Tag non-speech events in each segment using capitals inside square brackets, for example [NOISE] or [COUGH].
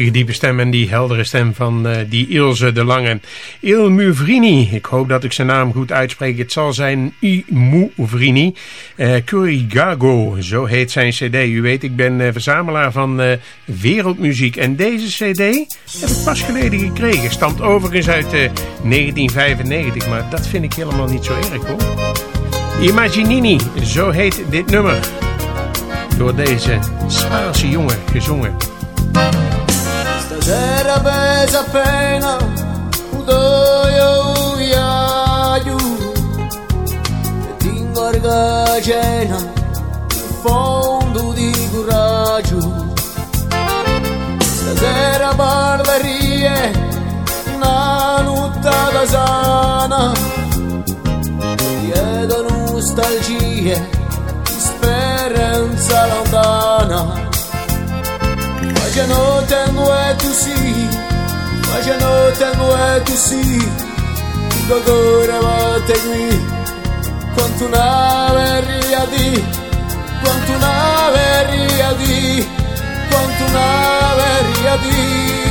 prachtige diepe stem en die heldere stem van uh, die Ilse de Lange. Il Muvrini, ik hoop dat ik zijn naam goed uitspreek. Het zal zijn I Muvrini. Uh, Kurigago, zo heet zijn cd. U weet, ik ben uh, verzamelaar van wereldmuziek. En deze cd heb ik pas geleden gekregen. Stamt overigens uit 1995, maar dat vind ik helemaal niet zo erg hoor. Imaginini, zo heet dit nummer. Door deze Spaanse jongen gezongen. Stasera pesa appena udoio iaio E ti ingorga cena in fondo di coraggio. Stasera barbarie una nottata sana. Chiedo nostalgie speranza lontana Facciano tenue tu sì, facciano tenue tu sì, Dogore volte qui, quanto una verria di, quanto una verria di, quanto una verria di.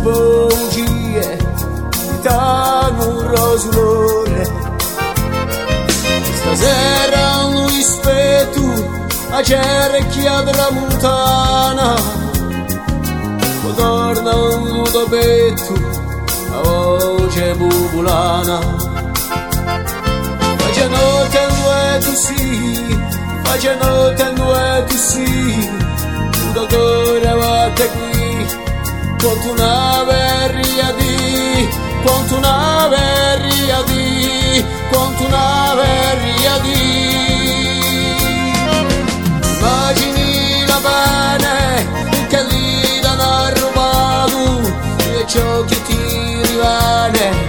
Bugie da un rosulore stasera un rispetto a cerchia della montana torna un ludobetto a voce bubulana. Facendo tenue tu sì facendo tenue tu sì. Un dottore va qui quanto una verria di, quanto una verria di, quanto una verria di. Immagini la bene che lì danno rubato e ciò che ti rimane,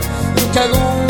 che lontano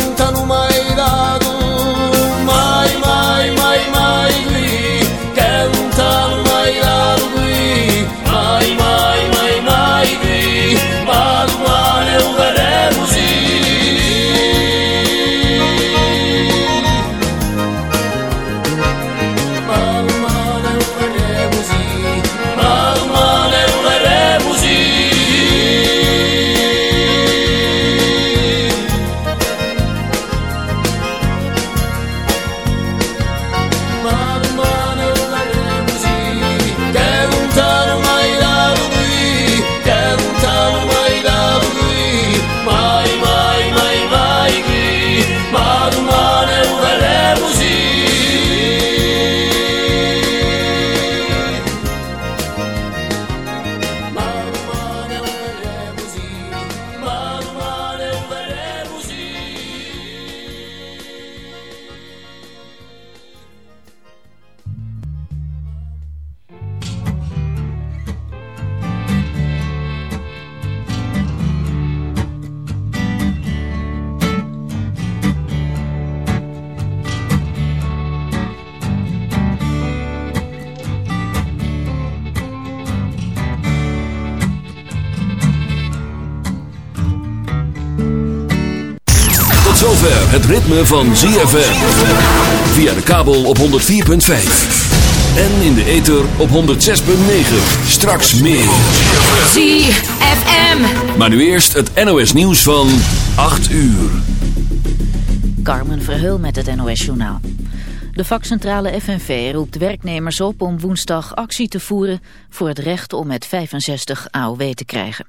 ritme van ZFM. Via de kabel op 104.5. En in de ether op 106.9. Straks meer. ZFM. Maar nu eerst het NOS nieuws van 8 uur. Carmen Verheul met het NOS Journaal. De vakcentrale FNV roept werknemers op om woensdag actie te voeren voor het recht om met 65 AOW te krijgen.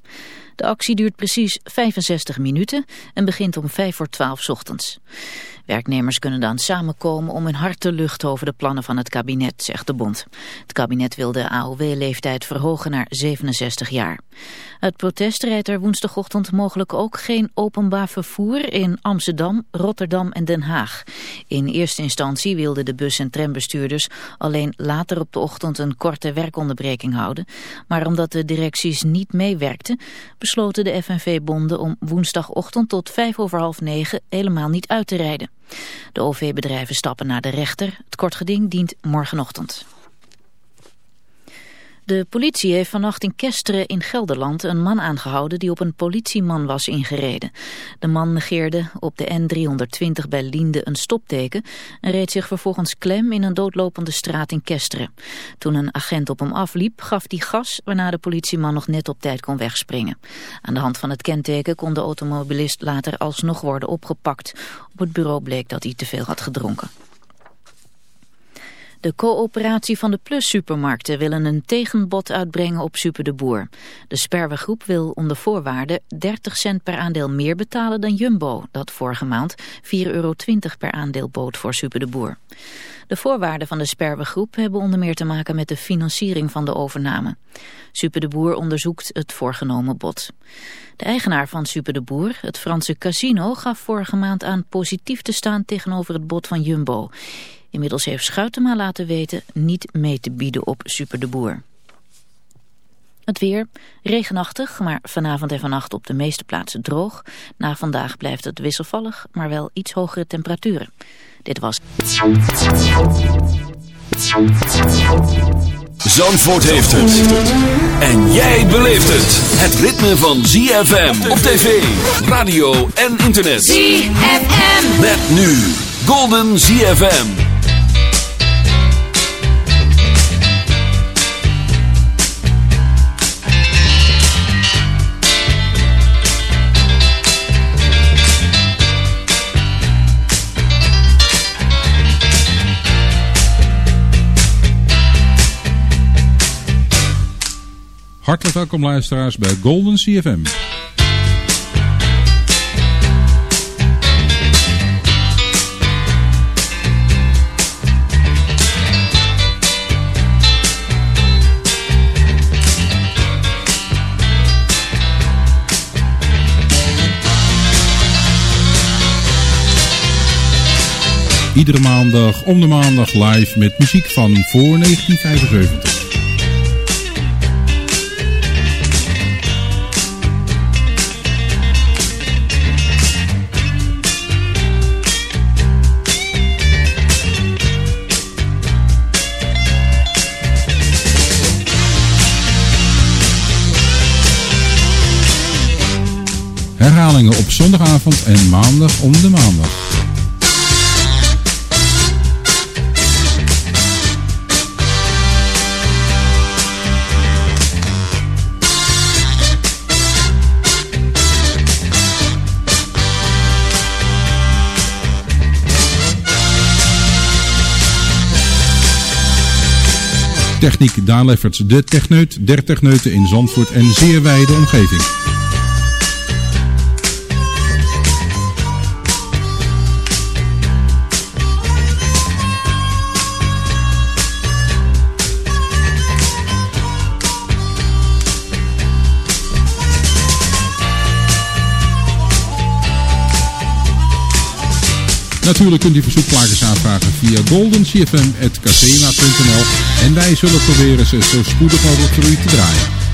De actie duurt precies 65 minuten en begint om 5 voor 12 ochtends. Werknemers kunnen dan samenkomen om hun hart te luchten over de plannen van het kabinet, zegt de bond. Het kabinet wil de AOW-leeftijd verhogen naar 67 jaar. Het protest rijdt er woensdagochtend mogelijk ook geen openbaar vervoer in Amsterdam, Rotterdam en Den Haag. In eerste instantie wilden de bus- en trambestuurders alleen later op de ochtend een korte werkonderbreking houden. Maar omdat de directies niet meewerkten, besloten de FNV-bonden om woensdagochtend tot vijf over half negen helemaal niet uit te rijden. De OV-bedrijven stappen naar de rechter. Het kortgeding dient morgenochtend. De politie heeft vannacht in Kesteren in Gelderland een man aangehouden die op een politieman was ingereden. De man negeerde op de N320 bij Liende een stopteken en reed zich vervolgens klem in een doodlopende straat in Kesteren. Toen een agent op hem afliep gaf hij gas waarna de politieman nog net op tijd kon wegspringen. Aan de hand van het kenteken kon de automobilist later alsnog worden opgepakt. Op het bureau bleek dat hij te veel had gedronken. De coöperatie van de Plus-supermarkten willen een tegenbod uitbrengen op Super de Boer. De Sperwegroep wil onder voorwaarden 30 cent per aandeel meer betalen dan Jumbo, dat vorige maand 4,20 euro per aandeel bood voor Super de Boer. De voorwaarden van de Sperwegroep hebben onder meer te maken met de financiering van de overname. Super de Boer onderzoekt het voorgenomen bod. De eigenaar van Super de Boer, het Franse casino, gaf vorige maand aan positief te staan tegenover het bod van Jumbo. Inmiddels heeft Schuitema laten weten niet mee te bieden op Super de Boer. Het weer, regenachtig, maar vanavond en vannacht op de meeste plaatsen droog. Na vandaag blijft het wisselvallig, maar wel iets hogere temperaturen. Dit was... Zandvoort heeft het. En jij beleeft het. Het ritme van ZFM op tv, radio en internet. ZFM. Met nu Golden ZFM. Hartelijk welkom luisteraars bij Golden CFM. Iedere maandag om de maandag live met muziek van voor 1975. Herhalingen op zondagavond en maandag om de maandag. Techniek Daan Lefferts, de techneut der techneuten in Zandvoort en zeer wijde omgeving. Natuurlijk kunt u verzoekplaatjes aanvragen via goldencfm.casema.nl en wij zullen proberen ze zo spoedig mogelijk voor u te draaien.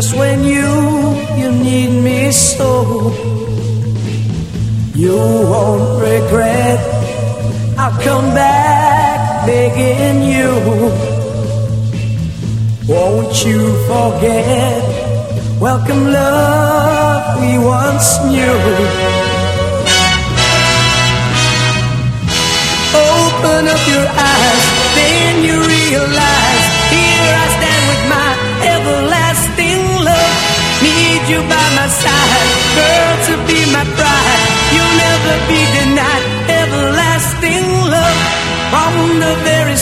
Just when you you need me so. You won't regret. I'll come back begging you. Won't you forget? Welcome love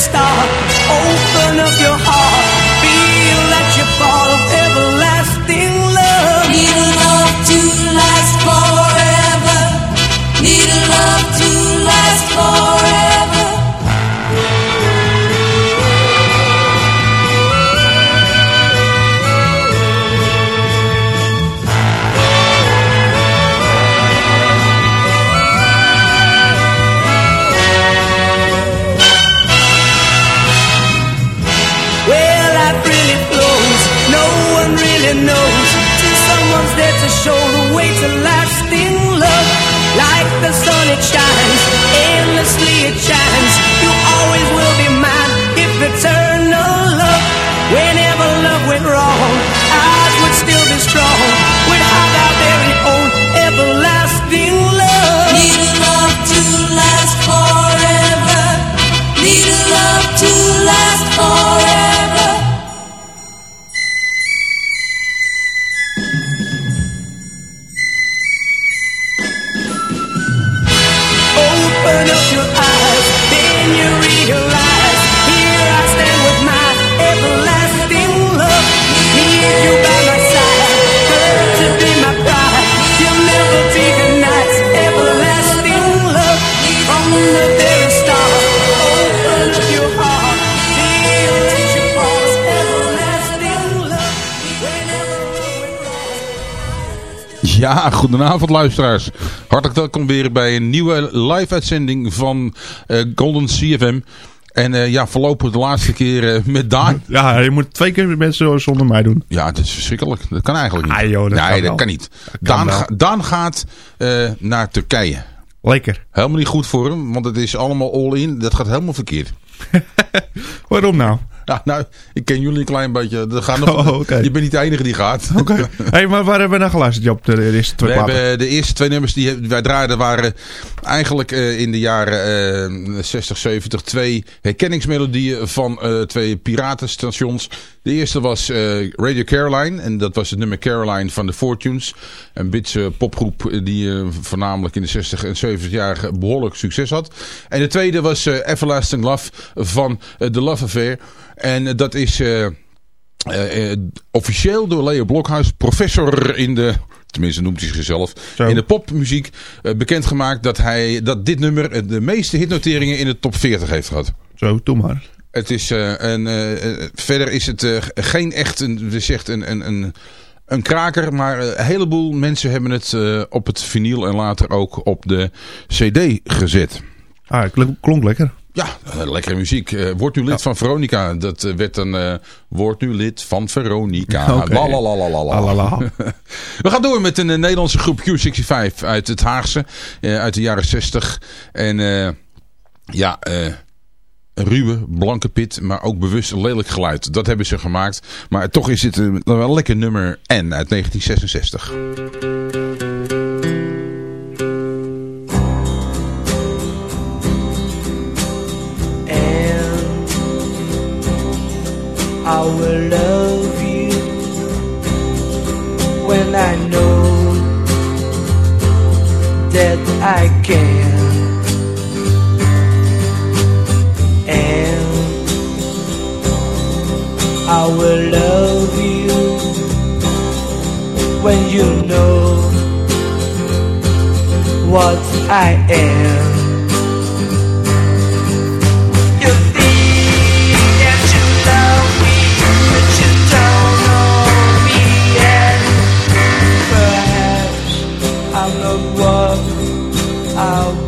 the knows. Till someone's there to show the way to lasting love. Like the sun, it shines. Endlessly, it shines. You always will be mine. If eternal love. Whenever love went wrong, ours would still be strong. Goedenavond luisteraars. Hartelijk welkom weer bij een nieuwe live-uitzending van eh, Golden CFM. En eh, ja, voorlopig de laatste keer eh, met Daan. [LAUGHS] Ja, je moet twee keer mensen zonder mij doen. Ja, het is verschrikkelijk. Dat kan eigenlijk niet. Ah, joh, dat nee, kan dat wel. kan niet. kan Daan, wel. ga- Daan gaat naar Turkije. Lekker. Helemaal niet goed voor hem, want het is allemaal all-in. Dat gaat helemaal verkeerd. [LAUGHS] Waarom nou? Ja, nou, ik ken jullie een klein beetje. Dat gaat nog, [LAUGHS] Oh. Je bent niet de enige die gaat. [LAUGHS] Oké. hey, maar waar hebben we naar geluisterd, Job? De eerste twee We platen. hebben de eerste twee nummers die wij draaiden waren eigenlijk eh, in de jaren eh 60, 70 twee herkenningsmelodieën van eh, twee piratenstations. De eerste was eh, Radio Caroline en dat was het nummer Caroline van de Fortunes. Een Britse popgroep eh, die eh, voornamelijk in de 60 en 70 jaar behoorlijk succes had. En de tweede was eh, Everlasting Love van eh, The Love Affair. En eh, dat is... eh, eh, officieel door Leo Blokhuis, professor in de, tenminste noemt hij zichzelf, Zo. in de popmuziek, bekendgemaakt dat, hij, dat dit nummer de meeste hitnoteringen in de top 40 heeft gehad. Zo, doe maar. Het is, een, eh, verder is het geen echt een, zegt een, een, een, een kraker, maar een heleboel mensen hebben het op het vinyl en later ook op de cd gezet. Ah, klonk lekker. Ja, eh, lekkere muziek. Eh, word nu lid van Veronica. Dat eh, werd dan... eh word nu lid van Veronica. [LAUGHS] Lalalala. Alala. [LAUGHS] We gaan door met een eh, Nederlandse groep Q65 uit het Haagse. eh, uit de jaren 60. En eh, ja... eh, een ruwe, blanke pit, maar ook bewust een lelijk geluid. Dat hebben ze gemaakt. Maar toch is dit een, wel een lekker nummer N uit 1966. I will love you when I know that I can. And I will love you when you know what I am. walk out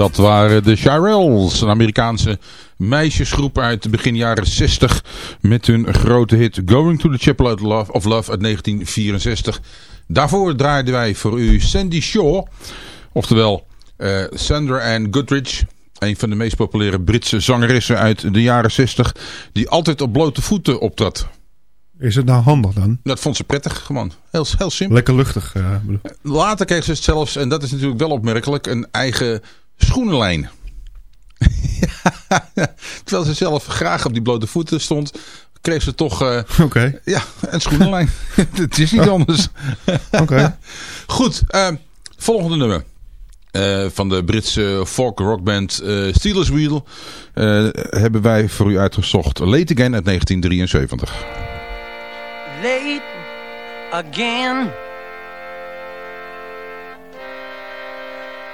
Dat waren de Shirelles, een Amerikaanse meisjesgroep uit begin jaren 60 met hun grote hit Going to the Chapel of Love, of Love uit 1964. Daarvoor draaiden wij voor u Sandy Shaw, oftewel eh, Sandra Ann Goodrich, een van de meest populaire Britse zangeressen uit de jaren 60, die altijd op blote voeten optrad. Is het nou handig dan? Dat vond ze prettig, gewoon. Heel, heel simpel. Lekker luchtig. bedoel. Later kreeg ze het zelfs, en dat is natuurlijk wel opmerkelijk, een eigen schoenenlijn. [LAUGHS] Terwijl ze zelf graag op die blote voeten stond, kreeg ze toch eh, [LAUGHS] Oké, ja, een schoenenlijn. [LAUGHS] het is niet anders. oké. Goed, eh, volgende nummer. Eh, van de Britse folk rockband eh Steelers Wheel eh, hebben wij voor u uitgezocht. Late Again uit 1973. late again.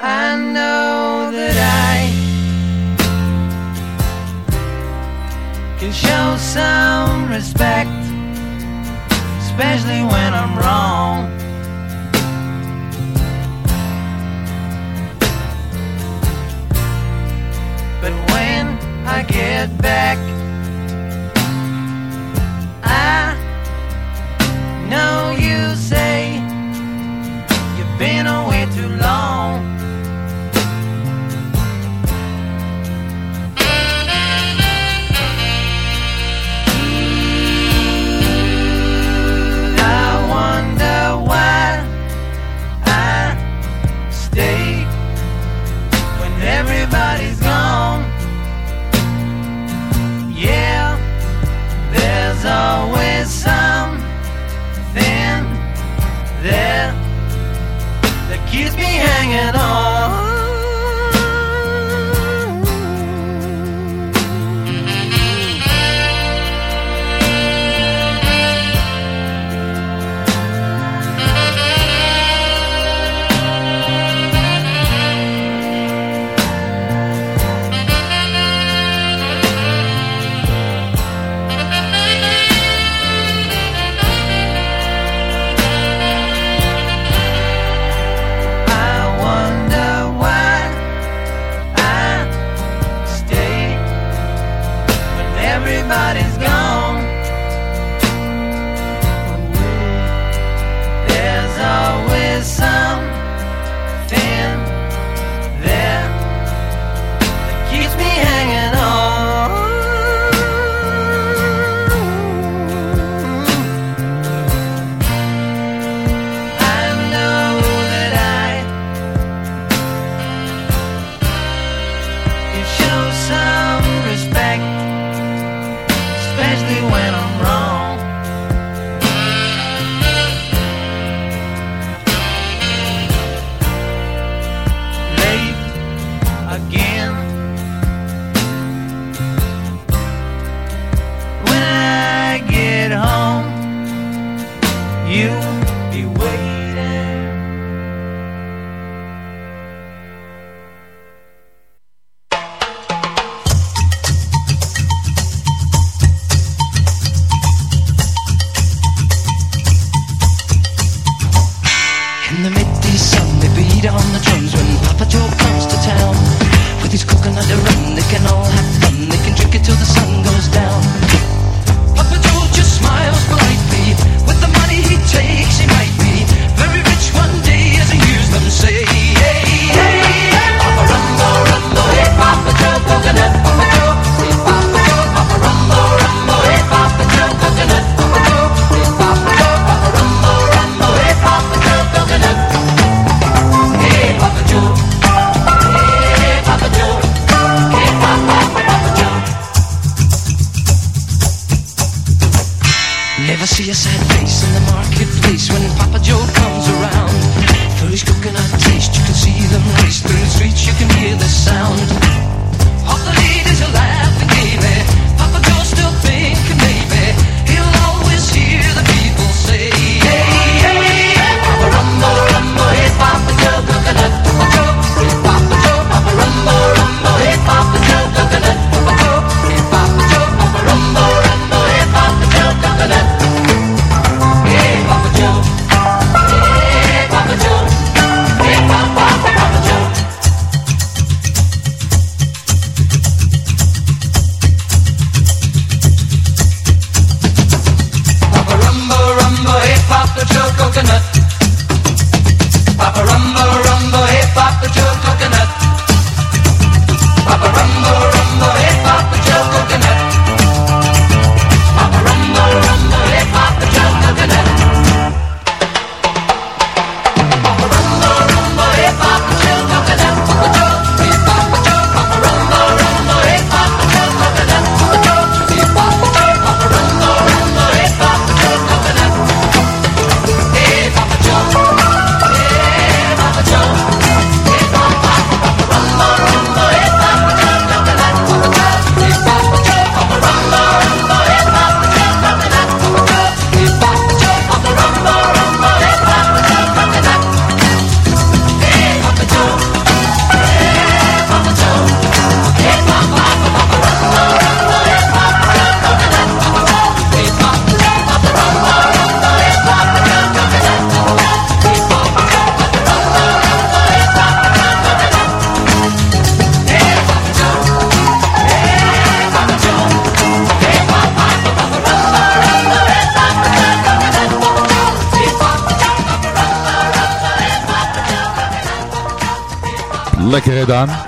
I know that I can show some respect, especially when I'm wrong. But when I get back,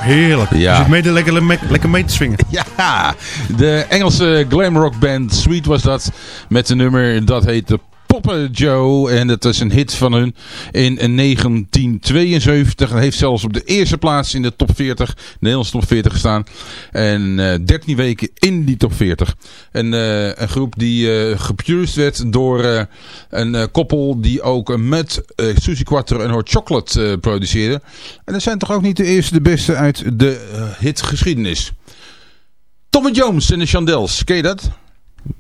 Heerlijk. Ja. Zit mede lekker, me- lekker mee te swingen. [LAUGHS] Ja, de Engelse glamrock band Sweet was dat. Met een nummer dat heette Poppe Joe. En dat is een hit van hun in 1972. En heeft zelfs op de eerste plaats in de top 40, de Nederlandse top 40 gestaan. En eh 13 weken in die top 40. En eh, een groep die eh geproduced werd door eh, een eh, koppel die ook eh, met eh Suzy Quattro en Hot Chocolate eh, produceerde. En dat zijn toch ook niet de eerste de beste uit de eh, hitgeschiedenis. Tommy Jones en de Chandels, ken je dat?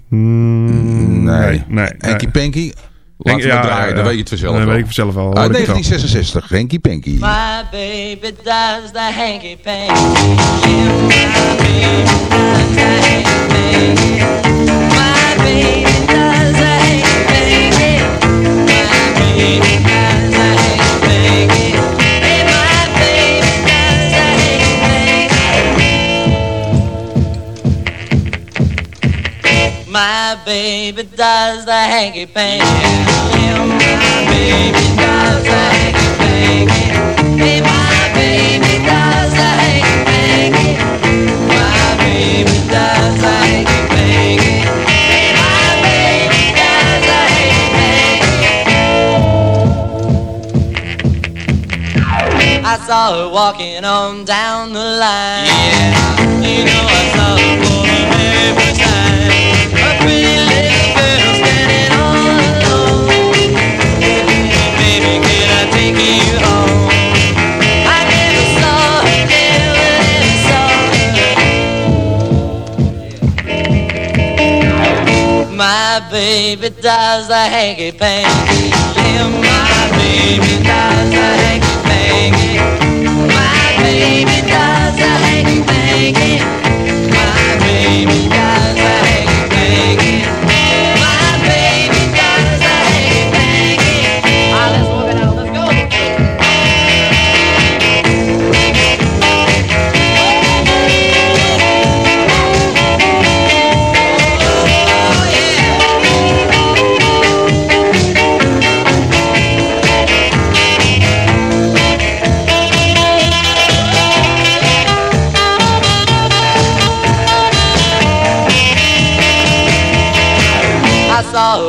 Mm, Nee. nee. Nee. Panky? Laten we Ja, draaien, ja, dan weet je het vanzelf Dan wel. weet ik vanzelf wel. hoor Uit ik het al. 1966, Henky Panky. My baby does the hanky panky. Yeah, my baby does the hanky panky. My baby does the hanky panky. My baby baby does the hanky panky. Yeah, my baby does the hanky panky. Hey, my baby does the hanky panky. My baby does the hanky panky. Hey, my baby does the hanky panky. I saw her walking on down the line. Yeah, you know I saw her for the very first time. My baby does the hanky panky. Yeah, my baby does the hanky panky. My baby does the hanky panky.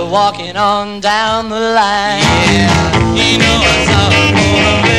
Walking on down the line. Yeah, you know I saw her for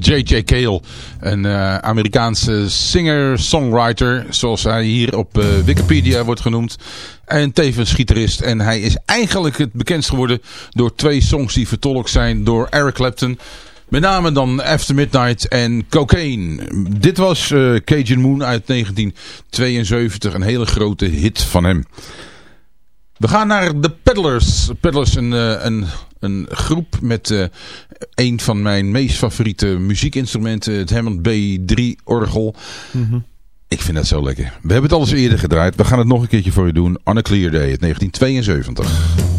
J.J. Cale. Een eh, Amerikaanse singer-songwriter, zoals hij hier op eh, Wikipedia wordt genoemd. En tevens gitarist. En hij is eigenlijk het bekendst geworden door twee songs die vertolkt zijn door Eric Clapton. Met name dan After Midnight en Cocaine. Dit was uh, Cajun Moon uit 1972. Een hele grote hit van hem. We gaan naar de Peddlers. Peddlers, een, eh, een, een groep met eh, een van mijn meest favoriete muziekinstrumenten, het Hammond B3-orgel. Mhm. Ik vind dat zo lekker. We hebben het al eens eerder gedraaid. We gaan het nog een keertje voor je doen. On a Clear Day, het 1972.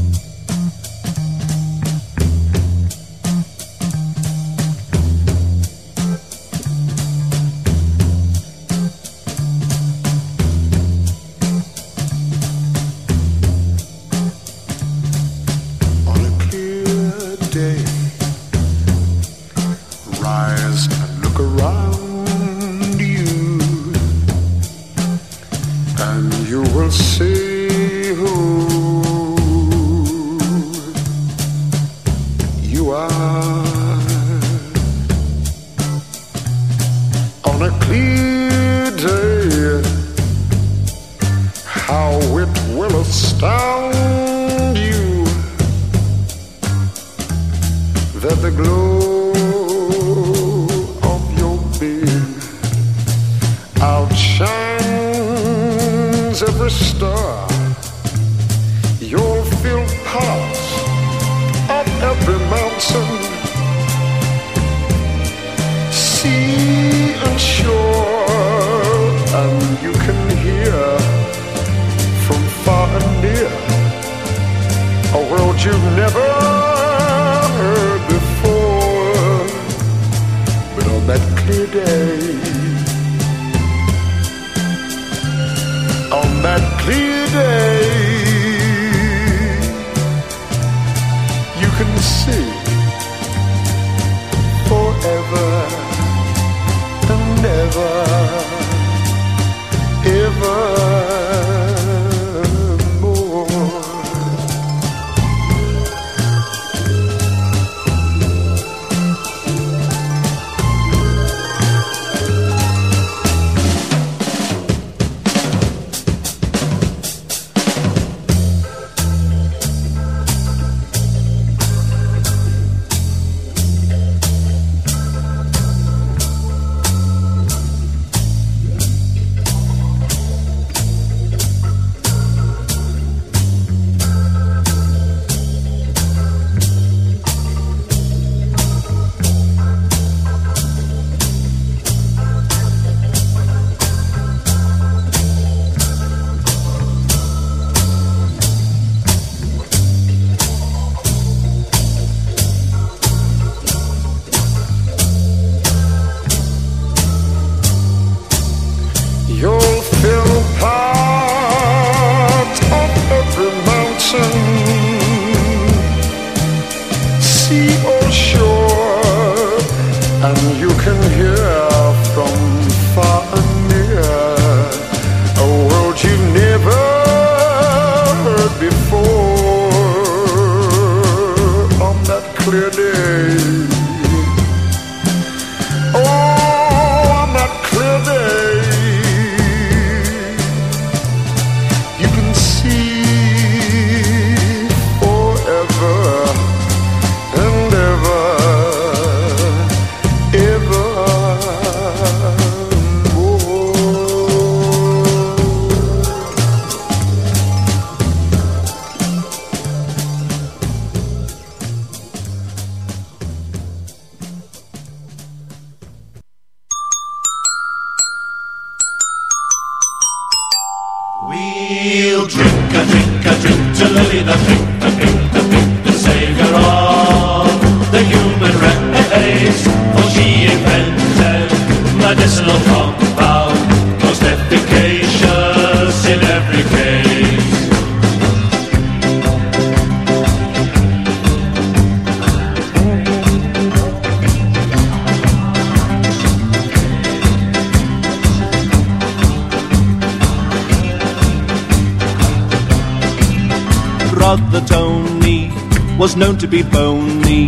Be bony.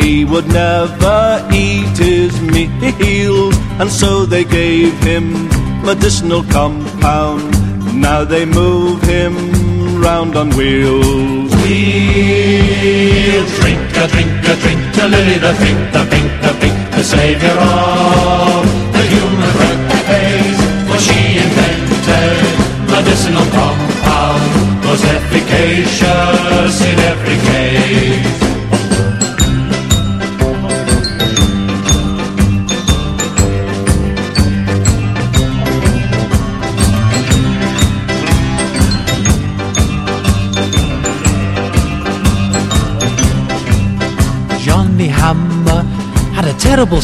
He would never eat his meals, and so they gave him medicinal compound. Now they move him round on wheels. We'll drink a drink a drink to Lily the pink, the pink, the pink, the savior of the human race. For she invented medicinal compound, was efficacious in every case. Johnny Hammer had a terrible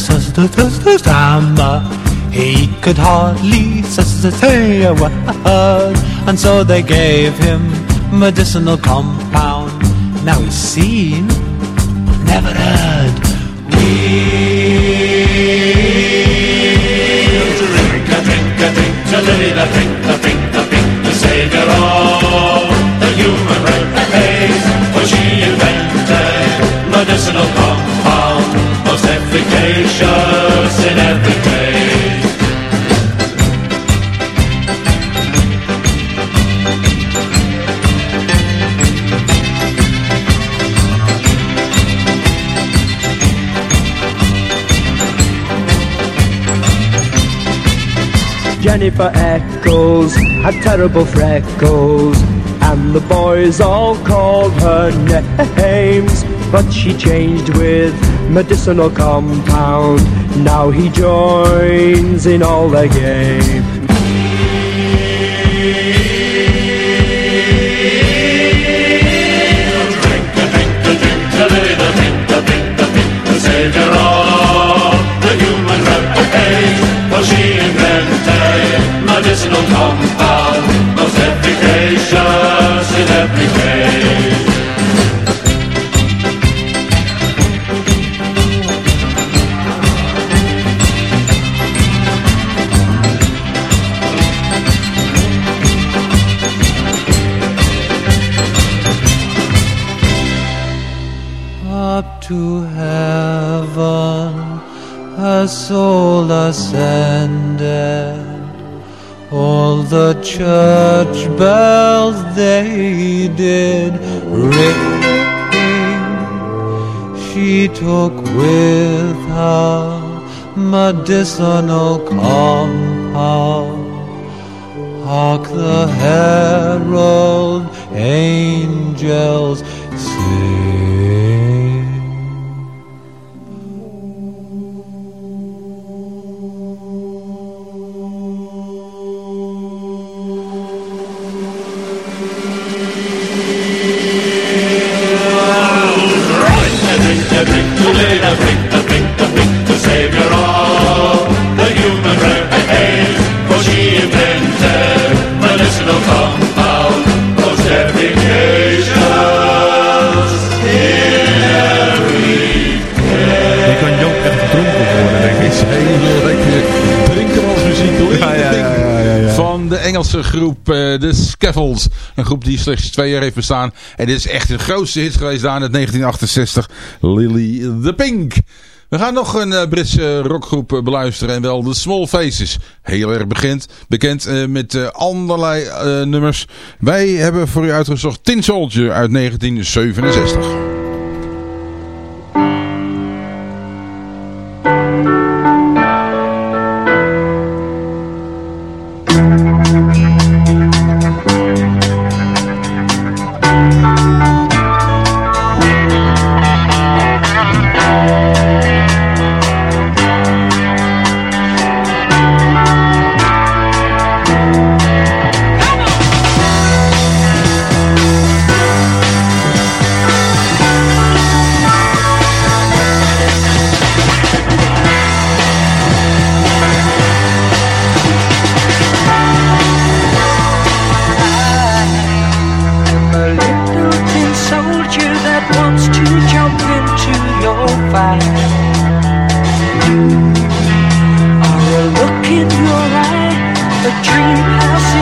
hammer. He could hardly say a word, and so they gave him medicinal compound. Now he's seen, never heard. We'll Jennifer Eccles had terrible freckles, and the boys all called her names. But she changed with medicinal compound. Now he joins in all the game. Invented medicinal the church bells they did ring. She took with her medicinal compound. Hark the herald angels sing. Eh, de Scaffolds. Een groep die slechts twee jaar heeft bestaan. En dit is echt de grootste hit geweest daar in 1968. Lily the Pink. We gaan nog een eh, Britse rockgroep eh, beluisteren en wel de Small Faces. Heel erg bekend, bekend met allerlei nummers. Wij hebben voor u uitgezocht Tin Soldier uit 1967. dream house.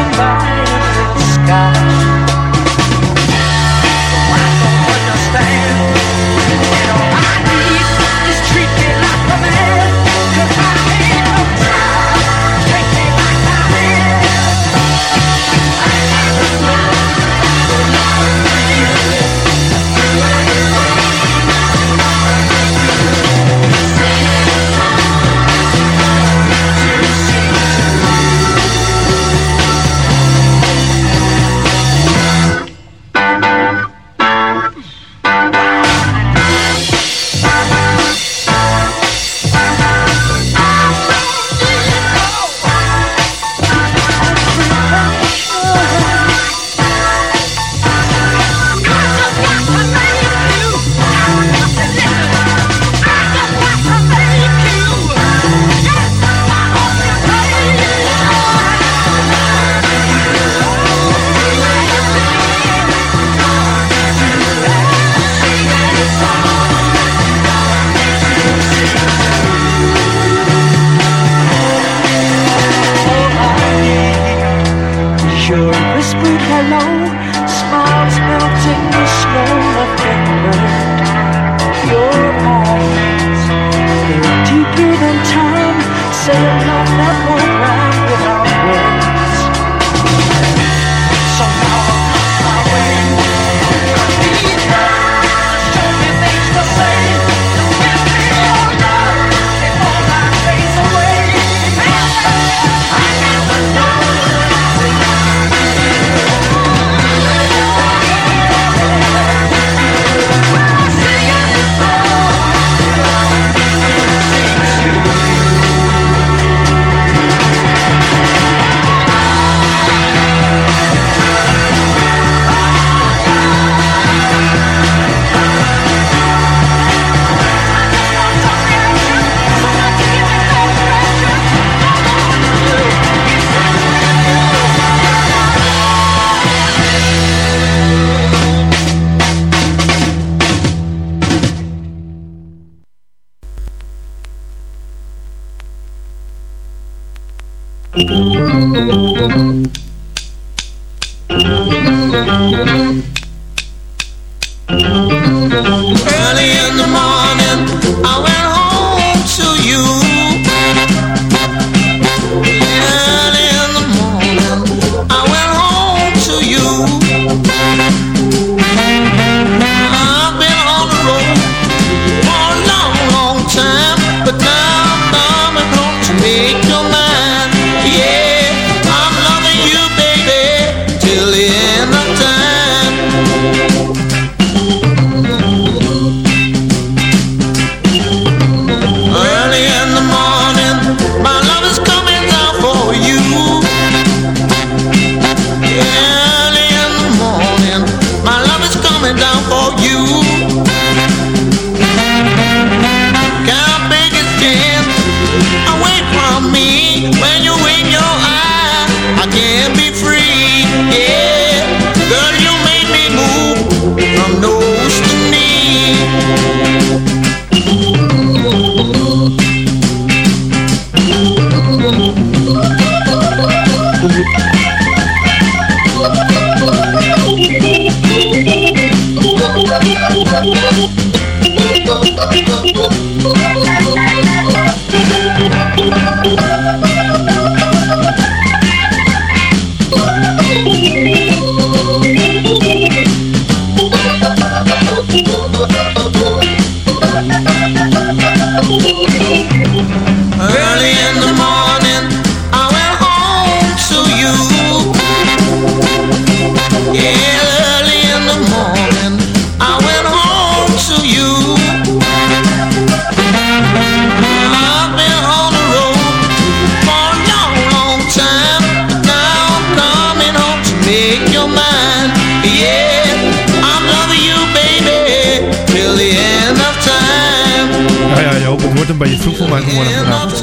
Beetje vroeg voor mij vanmorgen vanavond.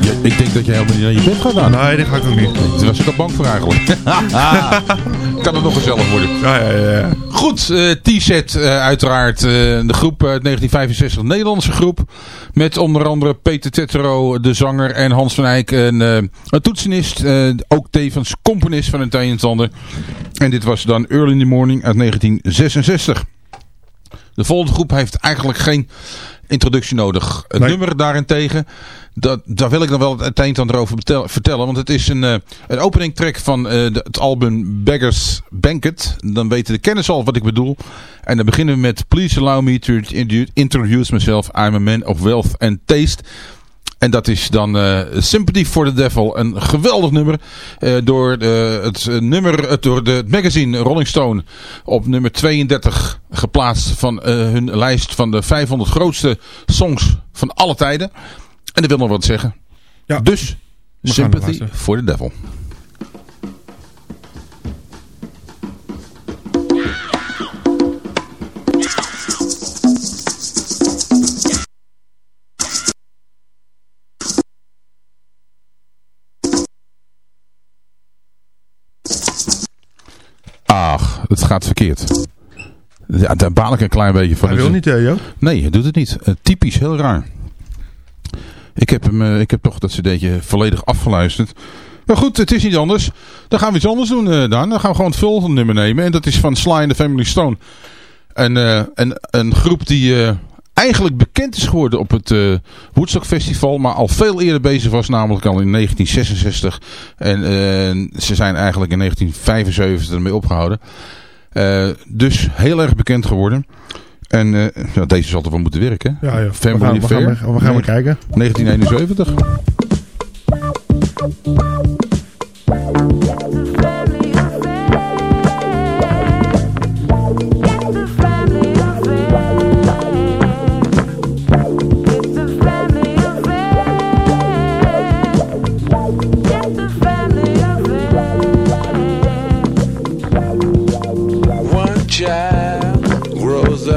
Ja, ik denk dat jij helemaal niet naar je bed gaat. Nee, dat ga ik ook niet. Daar was ik al bang voor eigenlijk. [LAUGHS] kan het nog gezellig worden. Ja, ja, ja. Goed, eh, T-set eh, uiteraard. eh, de groep uit 1965, Nederlandse groep. Met onder andere Peter Tettero, de zanger. En Hans van Eyck, een, een toetsenist. ook tevens componist van een en het ander. En dit was dan Early in the Morning uit 1966. De volgende groep heeft eigenlijk geen introductie nodig. Het Nee. nummer daarentegen, dat, daar wil ik nog wel het en ander over vertellen. Want het is een, eh, een opening track van eh, de- het album Beggars Banquet. Dan weten de kennis al wat ik bedoel. En dan beginnen we met Please Allow Me to introdu- Introduce Myself. I'm a Man of Wealth and Taste. En dat is dan eh, Sympathy for the Devil. Een geweldig nummer. door, het, nummer door de, het magazine Rolling Stone op nummer 32 geplaatst van eh, hun lijst van de 500 grootste songs van alle tijden. En dat wil nog wat zeggen. Ja. Dus Sympathy for the Devil. Ach, het gaat verkeerd. Ja, daar baal ik een klein beetje van. Hij wil niet, hè, Joop? Nee, hij doet het niet. Eh, typisch, heel raar. Ik heb, hem, eh, ik heb toch dat cd'tje volledig afgeluisterd. Maar goed, het is niet anders. Dan gaan we iets anders doen, eh Daan. Dan gaan we gewoon het volgende nummer nemen. En dat is van Sly and the Family Stone. Eh, een, een groep die eigenlijk bekend is geworden op het eh, Woodstock Festival. Maar al veel eerder bezig was, namelijk al in 1966. En ze zijn eigenlijk in 1975 ermee opgehouden. Eh, dus heel erg bekend geworden. En eh, ja, deze zal toch wel moeten werken. Ja, ja. Family we gaan, we gaan, we, we gaan maar kijken. 1971.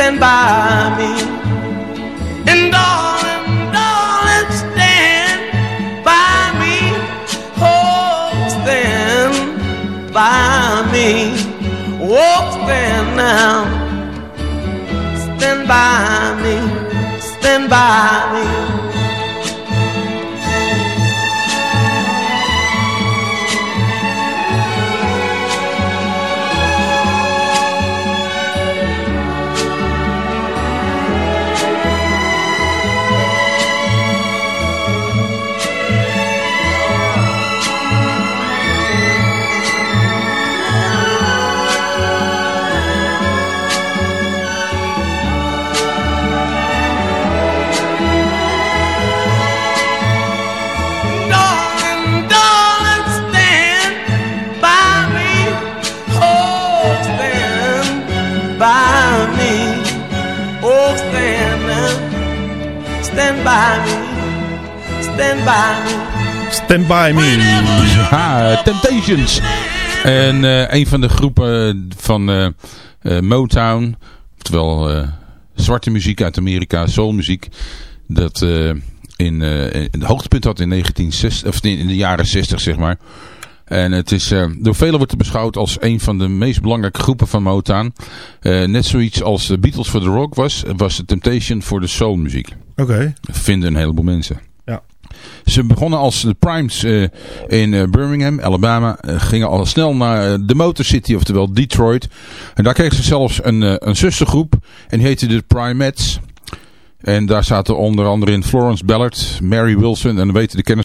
Stand by me. And darling, darling, stand by me. Oh, stand by me. Oh, stand now. Stand by me. Stand by me. Stand by me. Stand by me. Ja, Temptations. En eh, een van de groepen van eh, eh, Motown, oftewel eh, zwarte muziek uit Amerika, soulmuziek, dat eh, in, eh, in het hoogtepunt had in, 1960, of in de jaren 60 zeg maar. En het is, eh, door velen wordt het beschouwd als een van de meest belangrijke groepen van Motown. Eh, net zoiets als de Beatles voor de rock was, was de Temptation voor de soulmuziek. Oké. Vinden een heleboel mensen. Ze begonnen als de Primes eh, in eh, Birmingham, Alabama. eh, gingen al snel naar de Motor City, oftewel Detroit. En daar kregen ze zelfs een, een zustergroep. En die heette de Primettes. En daar zaten onder andere in Florence Ballard, Mary Wilson. En dan weten de kenners